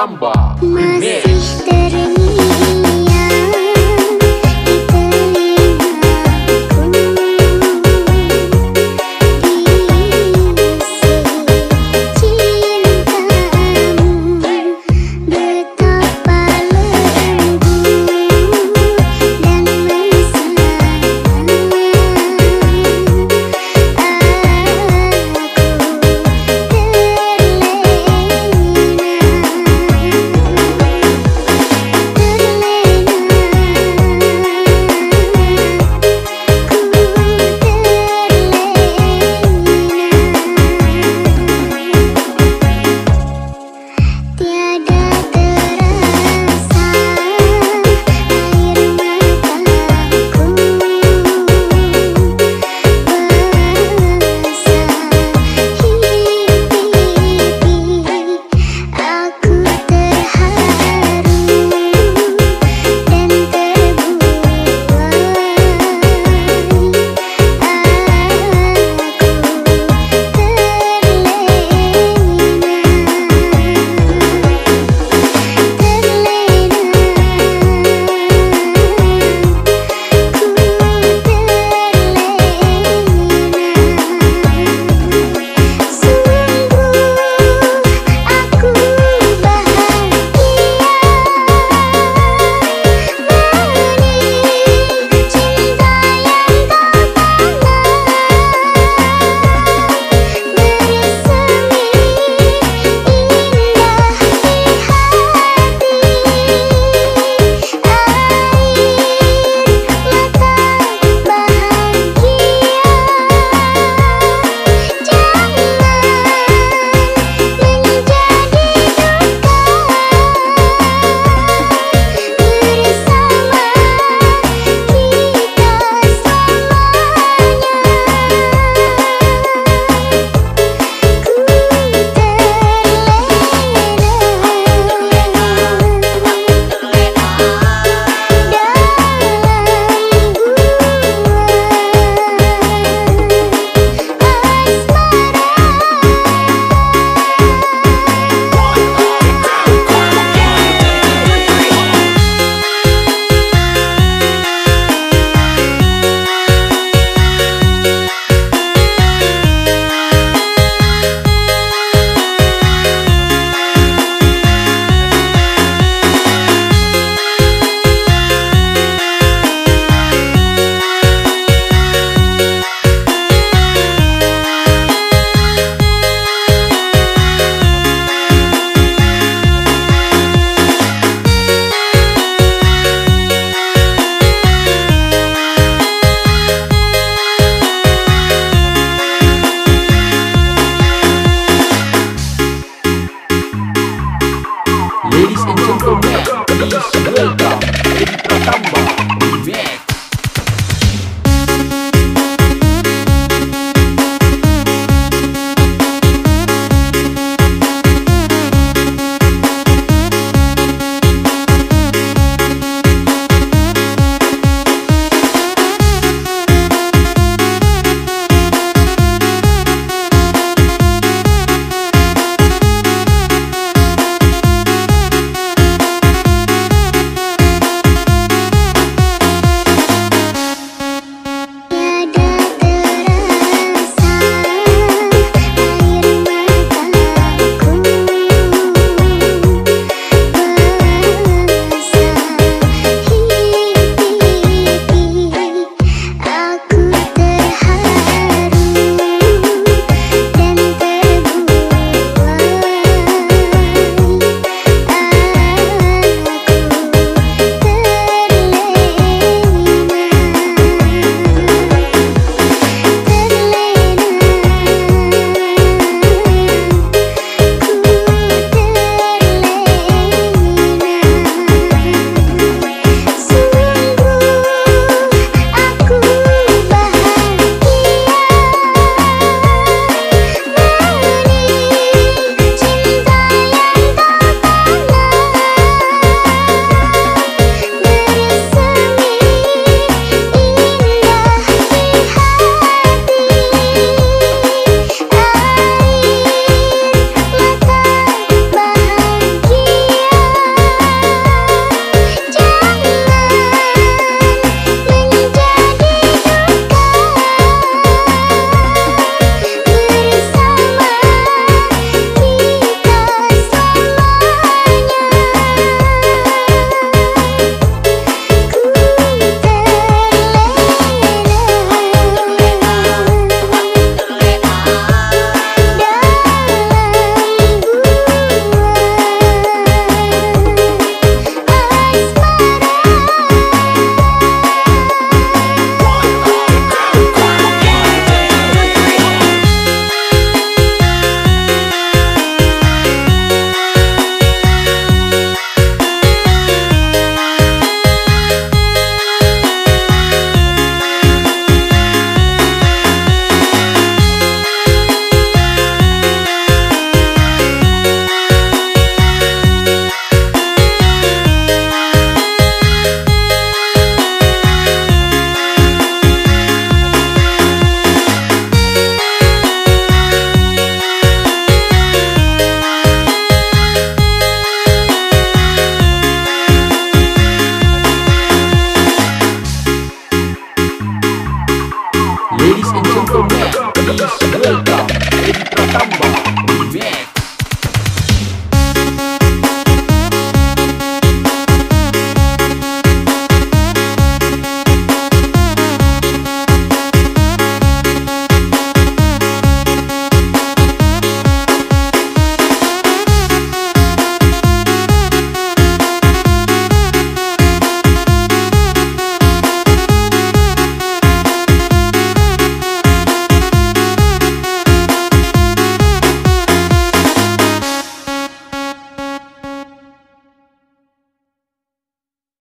tambah.